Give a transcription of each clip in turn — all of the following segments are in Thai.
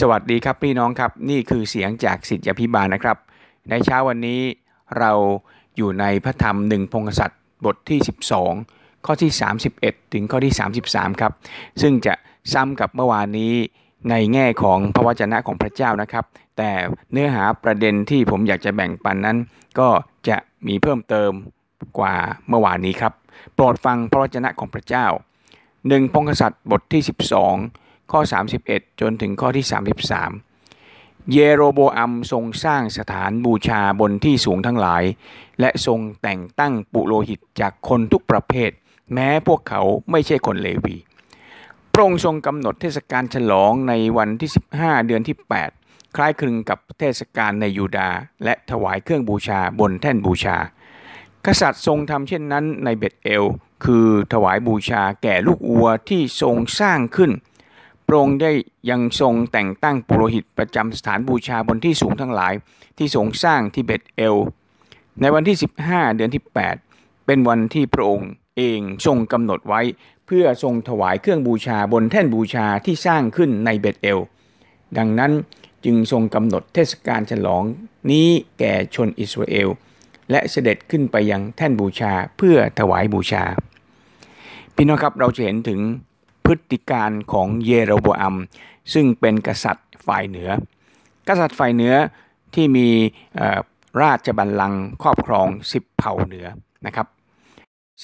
สวัสดีครับพี่น้องครับ นี่คือเสียงจากสิทธิพิบาลนะครับ ในเช้าวันนี้เราอยู่ในพระธรรมหนึ่งพงศัตว์บทที่ 12 ข้อที่ 31 ถึงข้อที่ 33 ครับ ซึ่งจะซ้ำกับเมื่อวานนี้ในแง่ของพระวจนะของพระเจ้านะครับ แต่เนื้อหาประเด็นที่ผมอยากจะแบ่งปันนั้น ก็จะมีเพิ่มเติมกว่าเมื่อวานนี้ครับ โปรดฟังพระวจนะของพระเจ้าหนึ่งพงศัตว์บทที่ 12 ข้อ 31 จนถึงข้อที่ 33 เยโรโบอัมทรงสร้างสถานบูชาบนที่สูงทั้งหลาย และทรงแต่งตั้งปุโรหิตจากคนทุกประเภท แม้พวกเขาไม่ใช่คนเลวี พระองค์ทรงกำหนดเทศกาลฉลองในวันที่ 15 เดือนที่ 8 คล้ายคลึงกับเทศกาลในยูดาและถวายเครื่องบูชาบนแท่นบูชา กษัตริย์ทรงทำเช่นนั้นในเบตเอล คือถวายบูชาแก่ลูกวัวที่ทรงสร้างขึ้น พระองค์ได้ยังทรงแต่งตั้งปุโรหิตประจำสถานบูชาบนที่สูงทั้งหลาย ที่ทรงสร้างที่เบตเอล ในวันที่ 15 เดือนที่ 8 เป็นวันที่พระองค์เองทรงกำหนดไว้ เพื่อทรงถวายเครื่องบูชาบนแท่นบูชาที่สร้างขึ้นในเบตเอล ดังนั้นจึงทรงกำหนดเทศกาลฉลองนี้แก่ชนอิสราเอล และเสด็จขึ้นไปยังแท่นบูชาเพื่อถวายบูชา พี่น้องครับเราจะเห็นถึง พฤติการของเยโรโบอัม ซึ่งเป็นกษัตริย์ฝ่ายเหนือ กษัตริย์ฝ่ายเหนือที่มีราชบัลลังก์ครอบครองสิบเผ่าเหนือนะครับ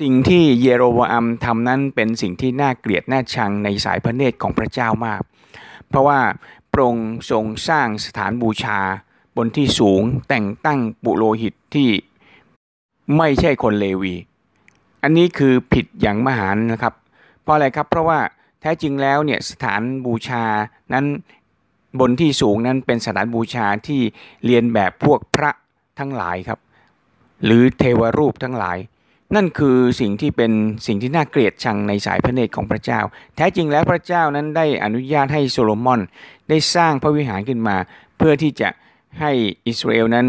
สิ่งที่เยโรโบอัมทำนั้นเป็นสิ่งที่น่าเกลียดน่าชังในสายพระเนตรของพระเจ้ามาก เพราะว่าพระองค์ทรงสร้างสถานบูชาบนที่สูงแต่งตั้งบุโรหิตที่ไม่ใช่คนเลวี อันนี้คือผิดอย่างมหานะครับ ราะอะไรครับ เพราะว่าแท้จริงแล้วเนี่ยสถานบูชานั้นบนที่สูงนั้นเป็นสถานบูชาที่เรียนแบบพวกพระทั้งหลายครับ หรือเทวรูปทั้งหลาย นั่นคือสิ่งที่เป็นสิ่งที่น่าเกลียดชังในสายพระเนตรของพระเจ้า แท้จริงแล้วพระเจ้านั้นได้อนุญาตให้โซโลมอนได้สร้างพระวิหารขึ้นมา เพื่อที่จะให้อิสราเอลนั้น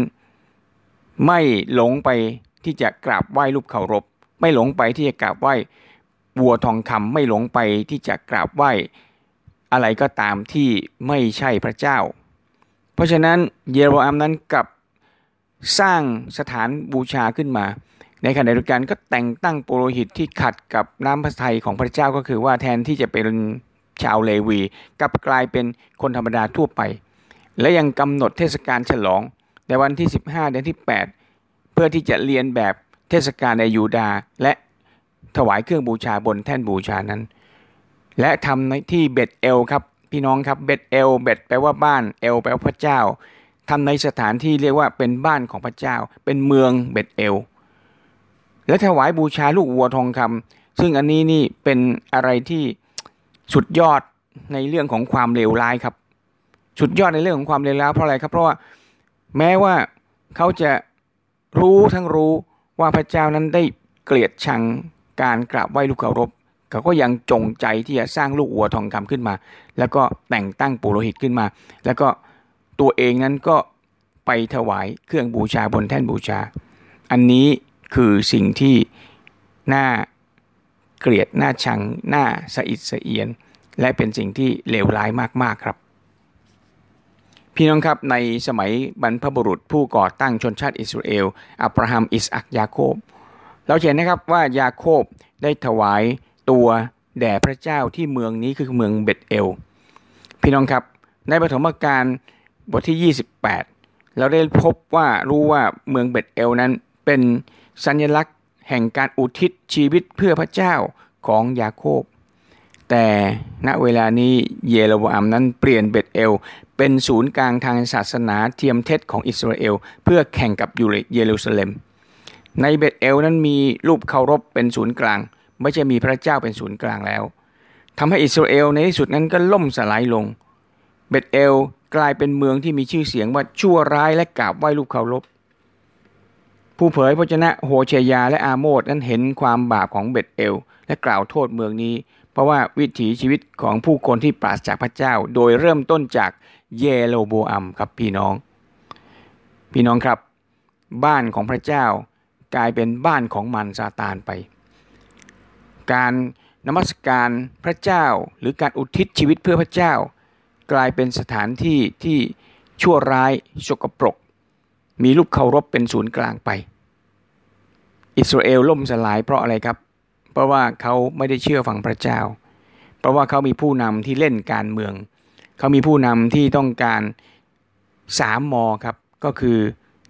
ไม่หลงไปที่จะกราบไหว้รูปเคารพ ไม่หลงไปที่จะกราบไหว้ วัวทองคำไม่หลงไปที่จะกราบไหว้อะไรก็ตามที่ไม่ใช่พระเจ้า เพราะฉะนั้นเยโรอัมนั้นกับสร้างสถานบูชาขึ้นมา ในขณะเดียวกันก็แต่งตั้งปุโรหิตที่ขัดกับน้ำพระทัยของพระเจ้าก็คือว่าแทนที่จะเป็นชาวเลวีกลับกลายเป็นคนธรรมดาทั่วไป และยังกำหนดเทศกาลฉลองในวันที่ 15 เดือนที่ 8 เพื่อที่จะเลียนแบบเทศกาลในยูดาและ ถวายเครื่องบูชาบนแท่นบูชานั้น และทำในที่เบ็ดเอลครับพี่น้องครับเบ็ดเอลเบ็ดแปลว่าบ้านเอลแปลว่าพระเจ้าทำในสถานที่เรียกว่าเป็นบ้านของพระเจ้า เป็นเมืองเบ็ดเอล และถวายบูชาลูกวัวทองคำซึ่งอันนี้นี่เป็นอะไรที่สุดยอดในเรื่องของความเลวร้ายครับ สุดยอดในเรื่องของความเลวร้ายเพราะอะไรครับ เพราะว่าแม้ว่าเขาจะรู้ทั้งรู้ว่าพระเจ้านั้นได้เกลียดชัง การกราบไหว้ลูกเคารพเขาก็ยังจงใจที่จะสร้างลูกวัวทองคำขึ้นมา แล้วก็แต่งตั้งปุโรหิตขึ้นมา แล้วก็ตัวเองนั้นก็ไปถวายเครื่องบูชาบนแท่นบูชา อันนี้คือสิ่งที่น่าเกลียดน่าชังน่าสะอิดสะเอียน และเป็นสิ่งที่เลวร้ายมากๆครับ พี่น้องครับในสมัยบรรพบุรุษผู้ก่อตั้งชนชาติอิสราเอล อับราฮัม อิสอักยาโคบ เราเห็นนะครับว่ายาโคบได้ถวายตัวแด่พระเจ้าที่เมืองนี้คือเมืองเบตเอล พี่น้องครับ ในปฐมกาลบทที่ 28 เราได้พบว่ารู้ว่าเมืองเบตเอลนั้นเป็นสัญลักษณ์แห่งการอุทิศชีวิตเพื่อพระเจ้าของยาโคบ แต่ณเวลานี้เยโรบอัมนั้นเปลี่ยนเบตเอล เป็นศูนย์กลางทางศาสนาเทียมเท็จของอิสราเอล เพื่อแข่งกับยูเยรูซาเล็ม ในเบตเอลนั้นมีรูปเคารพเป็นศูนย์กลาง ไม่ใช่มีพระเจ้าเป็นศูนย์กลางแล้วทำให้อิสราเอลในที่สุดนั้นก็ล่มสลายลง เบตเอลกลายเป็นเมืองที่มีชื่อเสียงว่าชั่วร้ายและกราบไหว้รูปเคารพผู้เผยพระชนะโฮเชยาและอาโมดนั้นเห็นความบาปของเบตเอล และกล่าวโทษเมืองนี้ เพราะว่าวิถีชีวิตของผู้คนที่ปราศจากพระเจ้า โดยเริ่มต้นจากเยโรโบอัมครับพี่น้อง พี่น้องครับ บ้านของพระเจ้า กลายเป็นบ้านของมันซาตานไป การนมัสการพระเจ้าหรือการอุทิศชีวิตเพื่อพระเจ้า กลายเป็นสถานที่ที่ชั่วร้ายสกปรก มีรูปเคารพเป็นศูนย์กลางไป อิสราเอลล่มสลายเพราะอะไรครับ เพราะว่าเขาไม่ได้เชื่อฟังพระเจ้า เพราะว่าเขามีผู้นำที่เล่นการเมือง เขามีผู้นำที่ต้องการสามมอครับก็คือ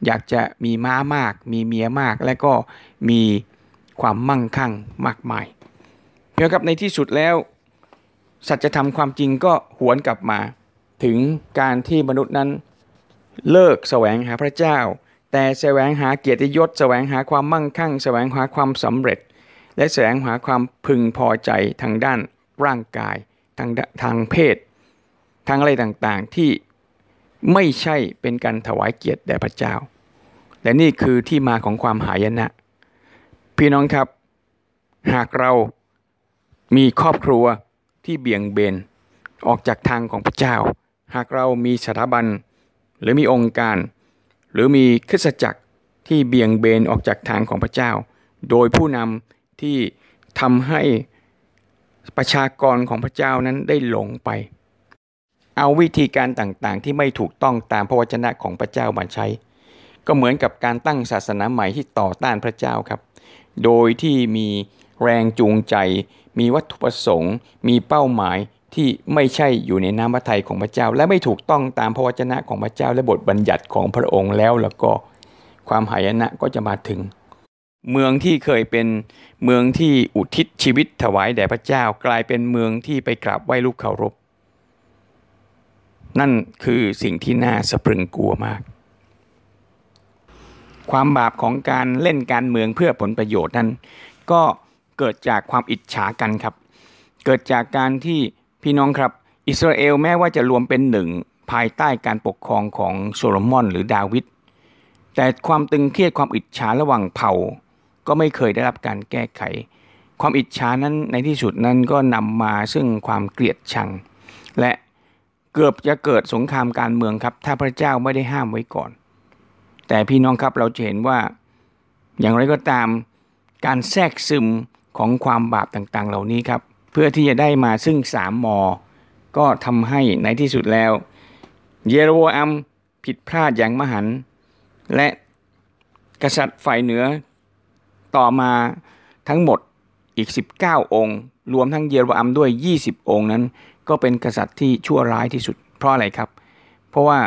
อยากจะมีม้ามาก มีเมียมาก และก็มีความมั่งคั่งมากมายเพื่อกับในที่สุดแล้ว สัจธรรมความจริงก็หวนกลับมา ถึงการที่มนุษย์นั้นเลิกแสวงหาพระเจ้า แต่แสวงหาเกียรติยศ แสวงหาความมั่งคั่ง แสวงหาความสำเร็จ และแสวงหาความพึงพอใจทางด้านร่างกายทางทางเพศทางอะไรต่างๆที่ไม่ใช่เป็นการถวายเกียรติแด่พระเจ้า และนี่คือที่มาของความหายนะ พี่น้องครับ หากเรามีครอบครัวที่เบี่ยงเบน ออกจากทางของพระเจ้า หากเรามีสถาบัน หรือมีองค์การ หรือมีคริสตจักรที่เบี่ยงเบนออกจากทางของพระเจ้า โดยผู้นำที่ทำให้ประชากรของพระเจ้านั้นได้หลงไป เอาวิธีการต่างๆ ที่ไม่ถูกต้องตามพระวจนะของพระเจ้ามาใช้ ก็เหมือนกับการตั้งศาสนาใหม่ที่ต่อต้านพระเจ้าครับ โดยที่มีแรงจูงใจ มีวัตถุประสงค์ มีเป้าหมายที่ไม่ใช่อยู่ในน้ำพระทัยของพระเจ้า และไม่ถูกต้องตามพระวจนะของพระเจ้า และบทบัญญัติของพระองค์แล้วแล้วก็ความหายนะก็จะมาถึง เมืองที่เคยเป็นเมืองที่อุทิศชีวิตถวายแด่พระเจ้า กลายเป็นเมืองที่ไปกราบไหว้ลูกเคารพ นั่นคือสิ่งที่น่าสะพรึงกลัวมาก ความบาปของการเล่นการเมืองเพื่อผลประโยชน์นั้น ก็เกิดจากความอิจฉากันครับ เกิดจากการที่พี่น้องครับ อิสราเอลแม้ว่าจะรวมเป็นหนึ่งภายใต้การปกครองของโซโลมอนหรือดาวิดแต่ความตึงเครียดความอิจฉาระหว่างเผ่า ก็ไม่เคยได้รับการแก้ไข ความอิจฉานั้นในที่สุดนั้นก็นำมาซึ่งความเกลียดชัง และเกือบจะเกิดสงครามการเมืองครับ ถ้าพระเจ้าไม่ได้ห้ามไว้ก่อน แต่พี่น้องครับเราจะเห็นว่า อย่างไรก็ตามการแทรกซึมของความบาปต่างๆ เหล่านี้ครับ เพื่อที่จะได้มาซึ่งสามมอ ก็ทำให้ในที่สุดแล้ว เยโรอัมผิดพลาดอย่างมหัน และกษัตริย์ฝ่ายเหนือ ต่อมาทั้งหมดอีก 19 องค์ รวมทั้งเยโรอัมด้วย 20 องค์นั้น ก็เป็นกษัตริย์ที่ชั่วร้ายที่สุด เพราะอะไรครับ เพราะว่า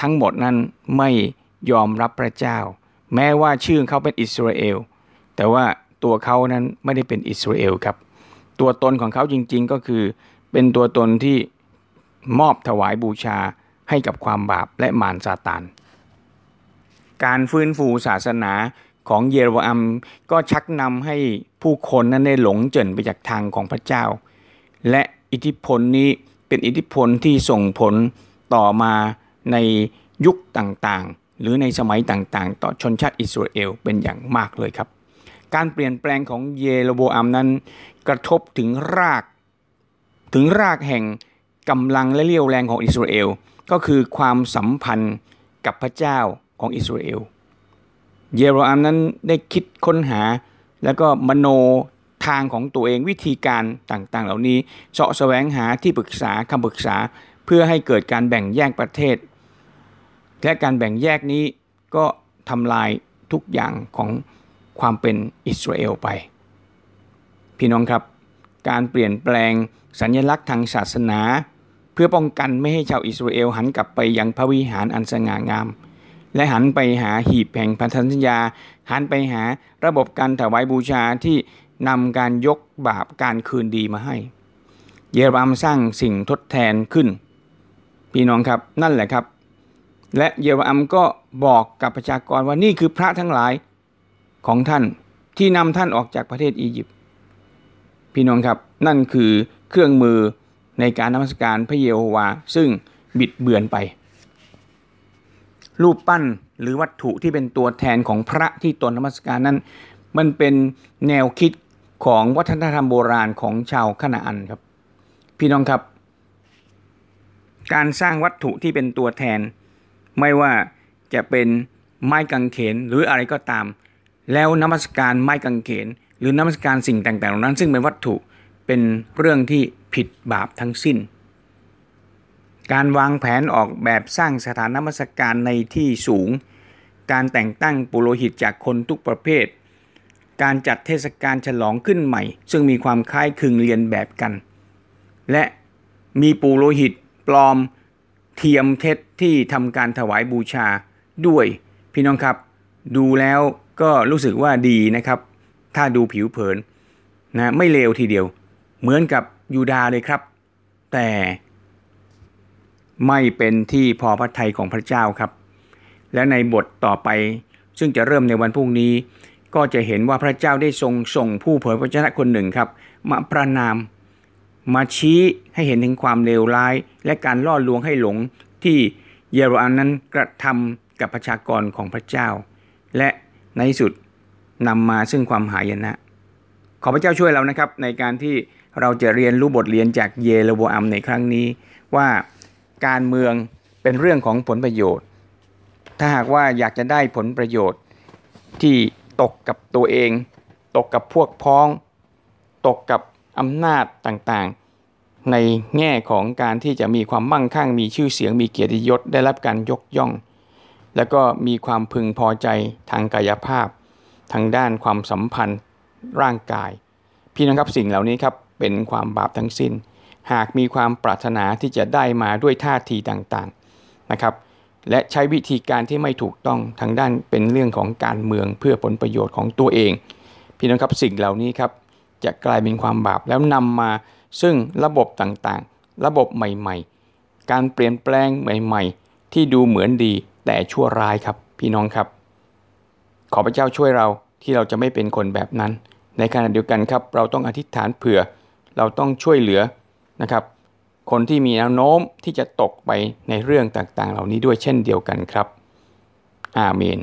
ทั้งหมดนั้นไม่ ยอมรับพระเจ้า แม้ว่าชื่อเขาเป็นอิสราเอล แต่ว่าตัวเขานั้นไม่ได้เป็นอิสราเอลครับ ตัวตนของเขาจริงๆก็คือ เป็นตัวตนที่มอบถวายบูชาให้กับความบาปและมารซาตานการฟื้นฟูศาสนาของเยโรอัมก็ชักนำให้ผู้คนนั้นได้หลงเจินไปจากทางของพระเจ้า และอิทธิพลนี้เป็นอิทธิพลที่ส่งผลต่อมาในยุคต่าง หรือในสมัยต่างๆ ต่อชนชาติอิสราเอลเป็นอย่างมากเลยครับ การเปลี่ยนแปลงของเยโรโบอัมนั้น กระทบถึงราก ถึงรากแห่งกำลังและเรี่ยวแรงของอิสราเอลก็คือความสัมพันธ์กับพระเจ้าของอิสราเอลเยโรอัมนั้นได้คิดค้นหา แล้วก็มโนทางของตัวเองวิธีการต่างๆ เหล่านี้เสาะแสวงหาที่ปรึกษาคำปรึกษา เพื่อให้เกิดการแบ่งแยกประเทศ และการแบ่งแยกนี้ก็ทำลายทุกอย่างของความเป็นอิสราเอลไป พี่น้องครับ การเปลี่ยนแปลงสัญลักษณ์ทางศาสนา เพื่อป้องกันไม่ให้ชาวอิสราเอลหันกลับไปยังพระวิหารอันสง่างาม และหันไปหาหีบแห่งพันธสัญญา หันไปหาระบบการถวายบูชาที่นำการยกบาปการคืนดีมาให้ เยรบามสร้างสิ่งทดแทนขึ้น พี่น้องครับนั่นแหละครับ และเยรบามก็บอกกับประชากรว่านี่คือพระทั้งหลายของท่านที่นำท่านออกจากประเทศอียิปต์พี่น้องครับนั่นคือเครื่องมือในการนมัสการพระเยโฮวา ซึ่งบิดเบือนไป รูปปั้นหรือวัตถุที่เป็นตัวแทนของพระที่ตนนมัสการนั้น มันเป็นแนวคิดของวัฒนธรรมโบราณของชาวคณาอันครับ พี่น้องครับ การสร้างวัตถุที่เป็นตัวแทน ไม่ว่าจะเป็นไม้กางเขนหรืออะไรก็ตาม แล้วนมัสการไม้กางเขน หรือนมัสการสิ่งต่างๆเหล่านั้น ซึ่งเป็นวัตถุเป็นเรื่องที่ผิดบาปทั้งสิ้น การวางแผนออกแบบสร้างสถานนมัสการในที่สูง การแต่งตั้งปุโรหิตจากคนทุกประเภท การจัดเทศกาลฉลองขึ้นใหม่ ซึ่งมีความคล้ายคลึงเรียนแบบกัน และมีปุโรหิตปลอม เทียมเท็จที่ทำการถวายบูชาด้วยพี่น้องครับ ดูแล้วก็รู้สึกว่าดีนะครับ ถ้าดูผิวเผินนะไม่เลวทีเดียว เหมือนกับยูดาเลยครับ แต่ไม่เป็นที่พอพระทัยของพระเจ้าครับ และในบทต่อไปซึ่งจะเริ่มในวันพรุ่งนี้ ก็จะเห็นว่าพระเจ้าได้ทรงส่งผู้เผยพระชนะคนหนึ่งครับ มาประนาม มาชี้ให้เห็นถึงความเลวร้าย และการล่อลวงให้หลงที่เยโรอัมนั้นกระทำกับประชากรของพระเจ้า และในสุดนำมาซึ่งความหายนะ ขอพระเจ้าช่วยเรานะครับ ในการที่เราจะเรียนรู้บทเรียนจากเยโรโบอัมในครั้งนี้ ว่าการเมืองเป็นเรื่องของผลประโยชน์ ถ้าหากว่าอยากจะได้ผลประโยชน์ ที่ตกกับตัวเอง ตกกับพวกพ้อง ตกกับ อำนาจต่างๆ ในแง่ของการที่จะมีความมั่งคั่ง มีชื่อเสียงมีเกียรติยศได้รับการยกย่อง แล้วก็มีความพึงพอใจทางกายภาพ ทางด้านความสัมพันธ์ร่างกาย พี่น้องครับสิ่งเหล่านี้ครับเป็นความบาปทั้งสิ้น หากมีความปรารถนาที่จะได้มาด้วยท่าทีต่างๆนะครับและใช้วิธีการที่ไม่ถูกต้องทางด้านเป็นเรื่องของการเมืองเพื่อผลประโยชน์ของตัวเอง พี่น้องครับสิ่งเหล่านี้ครับ จะกลายเป็นความบาปแล้วนำมาซึ่งระบบต่างๆ ระบบใหม่ๆ การเปลี่ยนแปลงใหม่ๆ ที่ดูเหมือนดีแต่ชั่วร้ายครับ พี่น้องครับ ขอพระเจ้าช่วยเราที่เราจะไม่เป็นคนแบบนั้น ในขณะเดียวกันครับ เราต้องอธิษฐานเผื่อ เราต้องช่วยเหลือนะครับ คนที่มีแนวโน้มที่จะตกไปในเรื่องต่างๆ เหล่านี้ด้วยเช่นเดียวกันครับ อาเมน